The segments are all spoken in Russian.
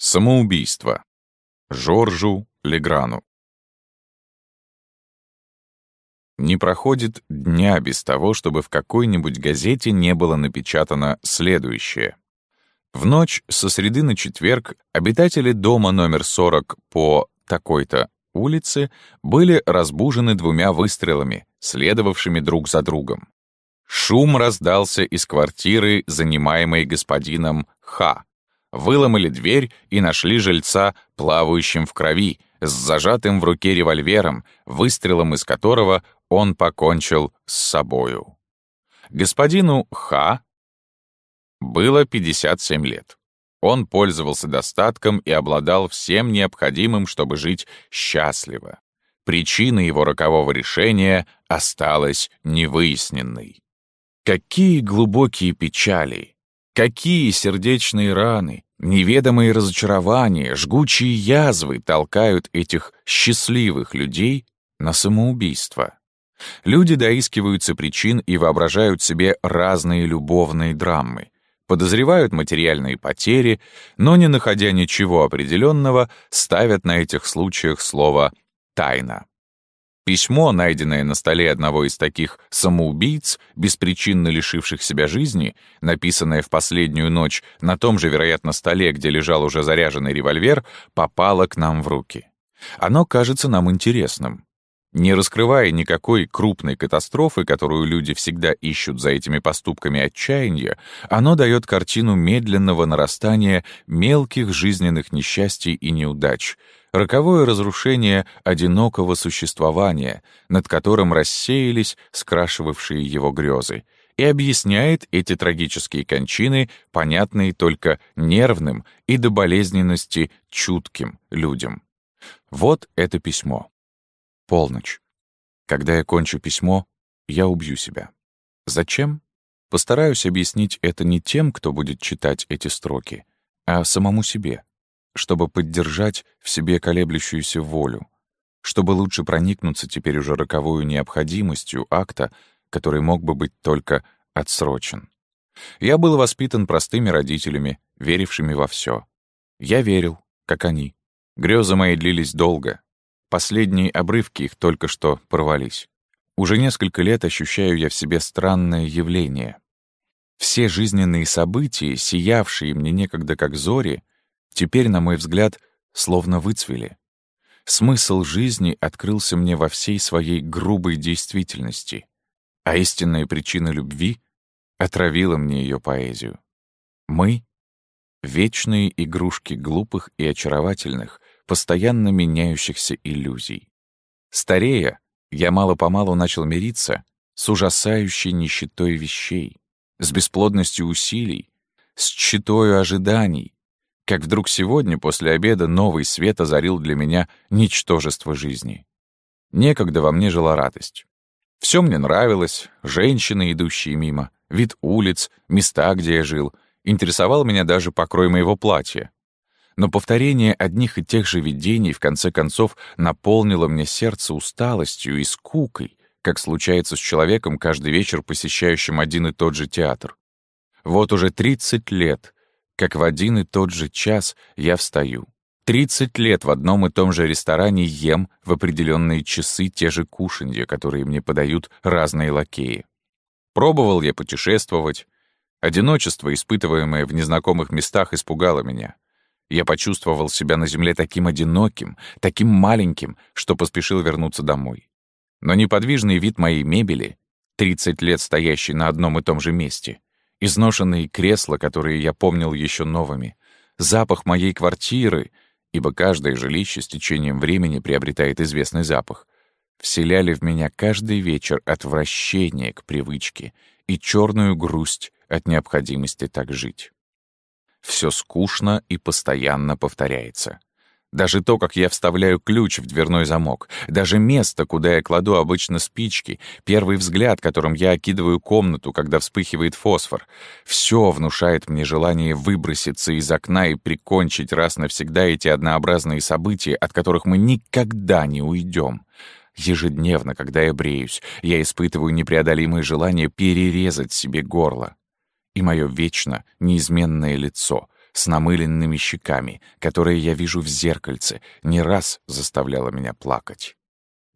Самоубийство. Жоржу Леграну. Не проходит дня без того, чтобы в какой-нибудь газете не было напечатано следующее. В ночь со среды на четверг обитатели дома номер 40 по такой-то улице были разбужены двумя выстрелами, следовавшими друг за другом. Шум раздался из квартиры, занимаемой господином Х, выломали дверь и нашли жильца, плавающим в крови, с зажатым в руке револьвером, выстрелом из которого он покончил с собою. Господину Х. было 57 лет. Он пользовался достатком и обладал всем необходимым, чтобы жить счастливо. Причина его рокового решения осталась невыясненной. Какие глубокие печали, Какие сердечные раны, неведомые разочарования, жгучие язвы толкают этих счастливых людей на самоубийство. Люди доискиваются причин и воображают себе разные любовные драмы, подозревают материальные потери, но, не находя ничего определенного, ставят на этих случаях слово «тайна». Письмо, найденное на столе одного из таких самоубийц, беспричинно лишивших себя жизни, написанное в последнюю ночь на том же, вероятно, столе, где лежал уже заряженный револьвер, попало к нам в руки. Оно кажется нам интересным. Не раскрывая никакой крупной катастрофы, которую люди всегда ищут за этими поступками отчаяния, оно дает картину медленного нарастания мелких жизненных несчастий и неудач, роковое разрушение одинокого существования, над которым рассеялись скрашивавшие его грезы, и объясняет эти трагические кончины, понятные только нервным и до болезненности чутким людям. Вот это письмо. Полночь. Когда я кончу письмо, я убью себя. Зачем? Постараюсь объяснить это не тем, кто будет читать эти строки, а самому себе чтобы поддержать в себе колеблющуюся волю, чтобы лучше проникнуться теперь уже роковую необходимостью акта, который мог бы быть только отсрочен. Я был воспитан простыми родителями, верившими во все. Я верил, как они. Грезы мои длились долго. Последние обрывки их только что порвались. Уже несколько лет ощущаю я в себе странное явление. Все жизненные события, сиявшие мне некогда как зори, теперь, на мой взгляд, словно выцвели. Смысл жизни открылся мне во всей своей грубой действительности, а истинная причина любви отравила мне ее поэзию. Мы — вечные игрушки глупых и очаровательных, постоянно меняющихся иллюзий. Старея, я мало-помалу начал мириться с ужасающей нищетой вещей, с бесплодностью усилий, с читою ожиданий, как вдруг сегодня, после обеда, новый свет озарил для меня ничтожество жизни. Некогда во мне жила радость. Все мне нравилось, женщины, идущие мимо, вид улиц, места, где я жил. Интересовал меня даже покрой моего платья. Но повторение одних и тех же видений в конце концов наполнило мне сердце усталостью и скукой, как случается с человеком, каждый вечер посещающим один и тот же театр. Вот уже 30 лет как в один и тот же час я встаю. Тридцать лет в одном и том же ресторане ем в определенные часы те же кушанья, которые мне подают разные лакеи. Пробовал я путешествовать. Одиночество, испытываемое в незнакомых местах, испугало меня. Я почувствовал себя на земле таким одиноким, таким маленьким, что поспешил вернуться домой. Но неподвижный вид моей мебели, 30 лет стоящей на одном и том же месте, изношенные кресла, которые я помнил еще новыми, запах моей квартиры, ибо каждое жилище с течением времени приобретает известный запах, вселяли в меня каждый вечер отвращение к привычке и черную грусть от необходимости так жить. Все скучно и постоянно повторяется. Даже то, как я вставляю ключ в дверной замок, даже место, куда я кладу обычно спички, первый взгляд, которым я окидываю комнату, когда вспыхивает фосфор, все внушает мне желание выброситься из окна и прикончить раз навсегда эти однообразные события, от которых мы никогда не уйдем. Ежедневно, когда я бреюсь, я испытываю непреодолимое желание перерезать себе горло. И мое вечно неизменное лицо — с намыленными щеками, которое я вижу в зеркальце, не раз заставляла меня плакать.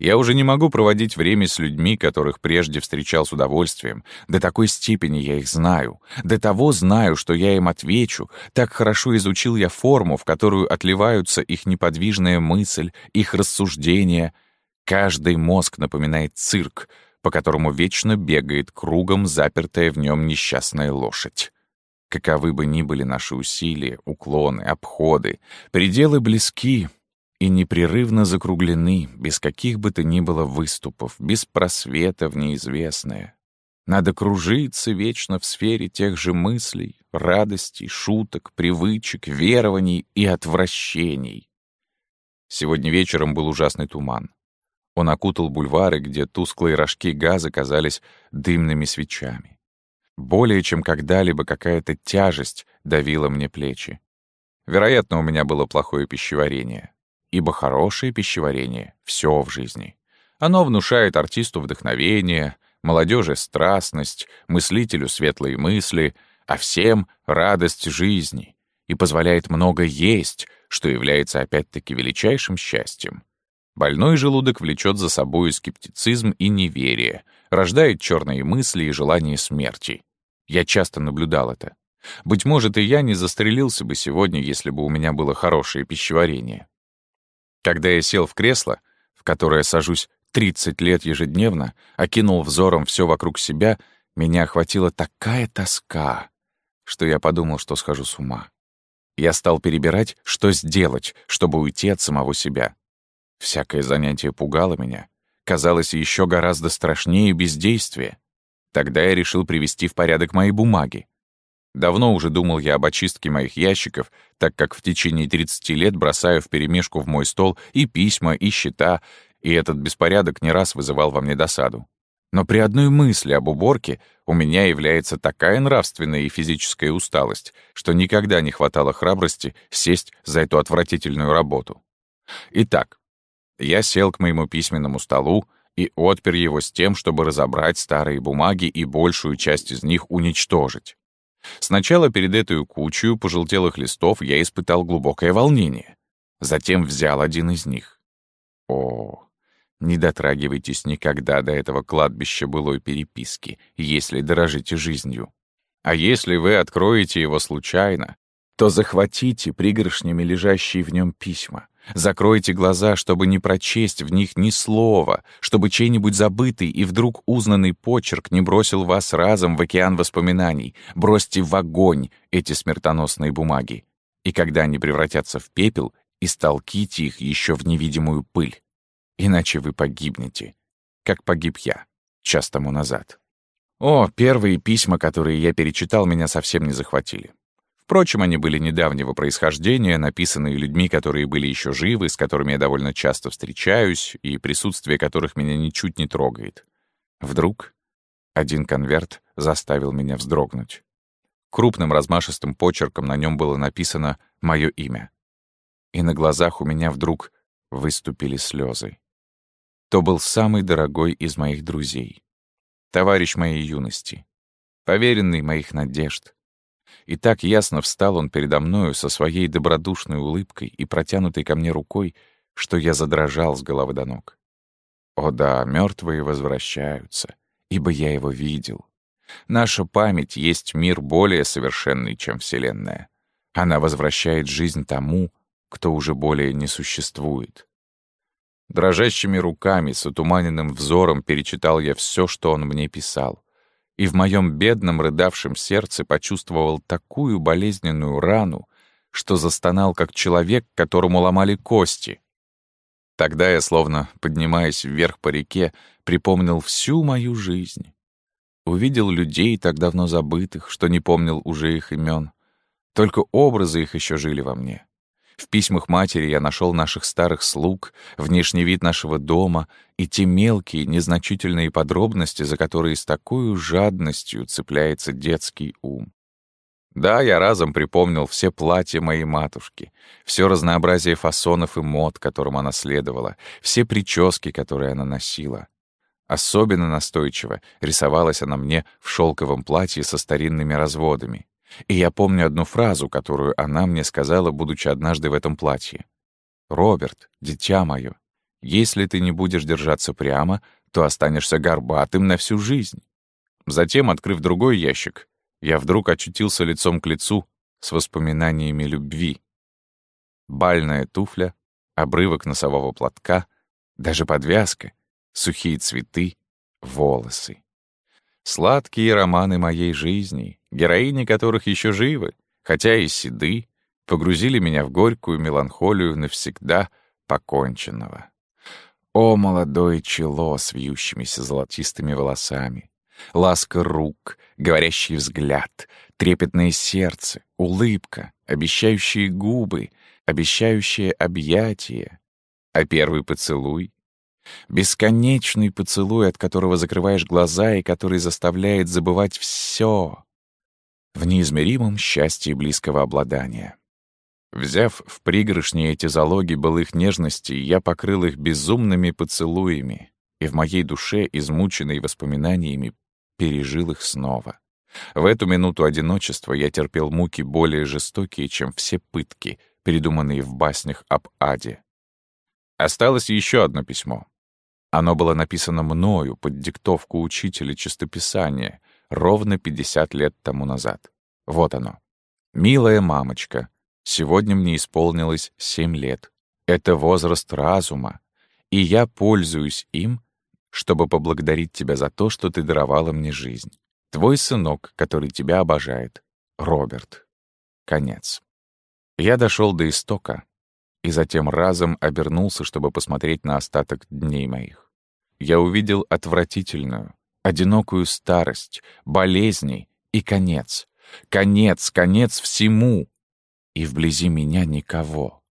Я уже не могу проводить время с людьми, которых прежде встречал с удовольствием. До такой степени я их знаю. До того знаю, что я им отвечу. Так хорошо изучил я форму, в которую отливаются их неподвижная мысль, их рассуждения. Каждый мозг напоминает цирк, по которому вечно бегает кругом запертая в нем несчастная лошадь. Каковы бы ни были наши усилия, уклоны, обходы, пределы близки — и непрерывно закруглены, без каких бы то ни было выступов, без просвета в неизвестное. Надо кружиться вечно в сфере тех же мыслей, радостей, шуток, привычек, верований и отвращений. Сегодня вечером был ужасный туман. Он окутал бульвары, где тусклые рожки газа казались дымными свечами. Более чем когда-либо какая-то тяжесть давила мне плечи. Вероятно, у меня было плохое пищеварение ибо хорошее пищеварение — все в жизни. Оно внушает артисту вдохновение, молодежи страстность, мыслителю светлые мысли, а всем — радость жизни и позволяет много есть, что является опять-таки величайшим счастьем. Больной желудок влечет за собой скептицизм и неверие, рождает черные мысли и желание смерти. Я часто наблюдал это. Быть может, и я не застрелился бы сегодня, если бы у меня было хорошее пищеварение. Когда я сел в кресло, в которое сажусь 30 лет ежедневно, окинул взором все вокруг себя, меня охватила такая тоска, что я подумал, что схожу с ума. Я стал перебирать, что сделать, чтобы уйти от самого себя. Всякое занятие пугало меня. Казалось еще гораздо страшнее бездействия. Тогда я решил привести в порядок мои бумаги. Давно уже думал я об очистке моих ящиков, так как в течение 30 лет бросаю вперемешку в мой стол и письма, и счета, и этот беспорядок не раз вызывал во мне досаду. Но при одной мысли об уборке у меня является такая нравственная и физическая усталость, что никогда не хватало храбрости сесть за эту отвратительную работу. Итак, я сел к моему письменному столу и отпер его с тем, чтобы разобрать старые бумаги и большую часть из них уничтожить. Сначала перед этой кучей пожелтелых листов я испытал глубокое волнение. Затем взял один из них. О, не дотрагивайтесь никогда до этого кладбища былой переписки, если дорожите жизнью. А если вы откроете его случайно, то захватите пригоршнями лежащие в нем письма. Закройте глаза, чтобы не прочесть в них ни слова, чтобы чей-нибудь забытый и вдруг узнанный почерк не бросил вас разом в океан воспоминаний. Бросьте в огонь эти смертоносные бумаги. И когда они превратятся в пепел, истолките их еще в невидимую пыль. Иначе вы погибнете, как погиб я час тому назад. О, первые письма, которые я перечитал, меня совсем не захватили. Впрочем, они были недавнего происхождения, написанные людьми, которые были еще живы, с которыми я довольно часто встречаюсь, и присутствие которых меня ничуть не трогает. Вдруг один конверт заставил меня вздрогнуть. Крупным размашистым почерком на нем было написано мое имя. И на глазах у меня вдруг выступили слезы. То был самый дорогой из моих друзей. Товарищ моей юности. Поверенный моих надежд и так ясно встал он передо мною со своей добродушной улыбкой и протянутой ко мне рукой, что я задрожал с головы до ног. О да, мертвые возвращаются, ибо я его видел. Наша память есть мир более совершенный, чем Вселенная. Она возвращает жизнь тому, кто уже более не существует. Дрожащими руками, с утуманенным взором перечитал я все, что он мне писал и в моем бедном рыдавшем сердце почувствовал такую болезненную рану, что застонал как человек, которому ломали кости. Тогда я, словно поднимаясь вверх по реке, припомнил всю мою жизнь. Увидел людей, так давно забытых, что не помнил уже их имен. Только образы их еще жили во мне. В письмах матери я нашел наших старых слуг, внешний вид нашего дома и те мелкие, незначительные подробности, за которые с такой жадностью цепляется детский ум. Да, я разом припомнил все платья моей матушки, все разнообразие фасонов и мод, которым она следовала, все прически, которые она носила. Особенно настойчиво рисовалась она мне в шелковом платье со старинными разводами — И я помню одну фразу, которую она мне сказала, будучи однажды в этом платье. «Роберт, дитя мое, если ты не будешь держаться прямо, то останешься горбатым на всю жизнь». Затем, открыв другой ящик, я вдруг очутился лицом к лицу с воспоминаниями любви. Бальная туфля, обрывок носового платка, даже подвязка, сухие цветы, волосы. Сладкие романы моей жизни, героини которых еще живы, хотя и седы, погрузили меня в горькую меланхолию навсегда поконченного. О, молодое чело с вьющимися золотистыми волосами! Ласка рук, говорящий взгляд, трепетное сердце, улыбка, обещающие губы, обещающее объятие. А первый поцелуй Бесконечный поцелуй, от которого закрываешь глаза и который заставляет забывать все в неизмеримом счастье близкого обладания. Взяв в пригоршни эти залоги былых нежностей, я покрыл их безумными поцелуями, и в моей душе, измученной воспоминаниями, пережил их снова. В эту минуту одиночества я терпел муки более жестокие, чем все пытки, придуманные в баснях об аде. Осталось еще одно письмо. Оно было написано мною под диктовку учителя чистописания ровно 50 лет тому назад. Вот оно. «Милая мамочка, сегодня мне исполнилось 7 лет. Это возраст разума, и я пользуюсь им, чтобы поблагодарить тебя за то, что ты даровала мне жизнь. Твой сынок, который тебя обожает, Роберт». Конец. Я дошел до истока, и затем разом обернулся, чтобы посмотреть на остаток дней моих. Я увидел отвратительную, одинокую старость, болезни и конец. Конец, конец всему. И вблизи меня никого.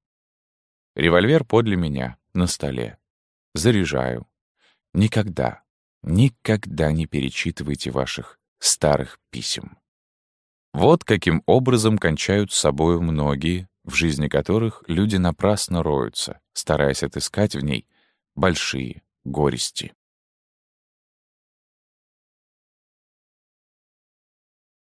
Револьвер подле меня, на столе. Заряжаю. Никогда, никогда не перечитывайте ваших старых писем. Вот каким образом кончают с собою многие, в жизни которых люди напрасно роются, стараясь отыскать в ней большие горести.